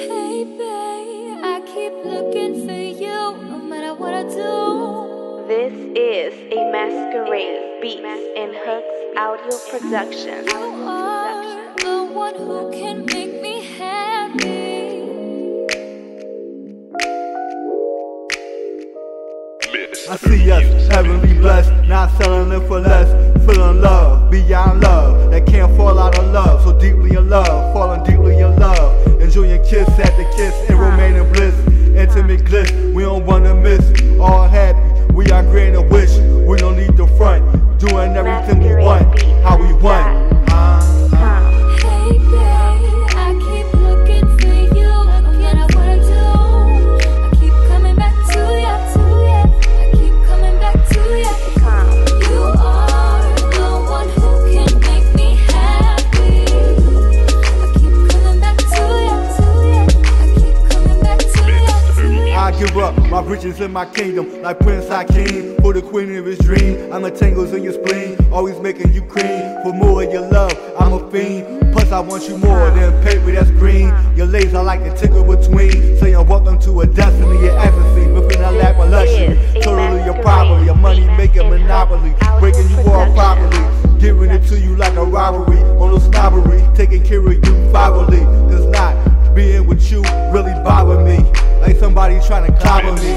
Hey, babe, I keep looking for you no matter what I do. This is a Masquerade Beats and Hooks audio production. You are the one who can make me happy. I see us heavenly blessed, not selling it for less. Feeling love beyond love that can't fall out of love. So deeply in love, falling deeply riches and my kingdom, like Prince Hakeem, for the queen of his dream. I'm a tangles in your spleen, always making you cream. For more of your love, I'm a fiend. Plus, I want you more than paper that's green. Your legs I like to tickle between, saying welcome to a destiny, your ecstasy, within a lap of luxury. Totally your property, your money making monopoly, breaking you all properly, giving it to you like a robbery, on no snobbery, taking care of you. Does not being with you really bother me, like somebody trying to clobber me.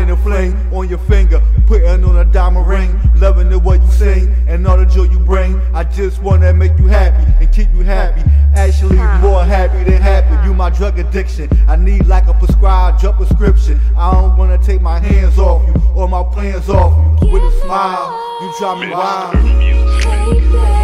With more than a fling on your finger, putting on a diamond ring, loving the way you sing and all the joy you bring. I just wanna make you happy and keep you happy. Actually, more happy than happy. You my drug addiction. I need like a prescribed drug prescription. I don't wanna take my hands off you or my plans off you. With a smile, you drive me wild. Hey, babe,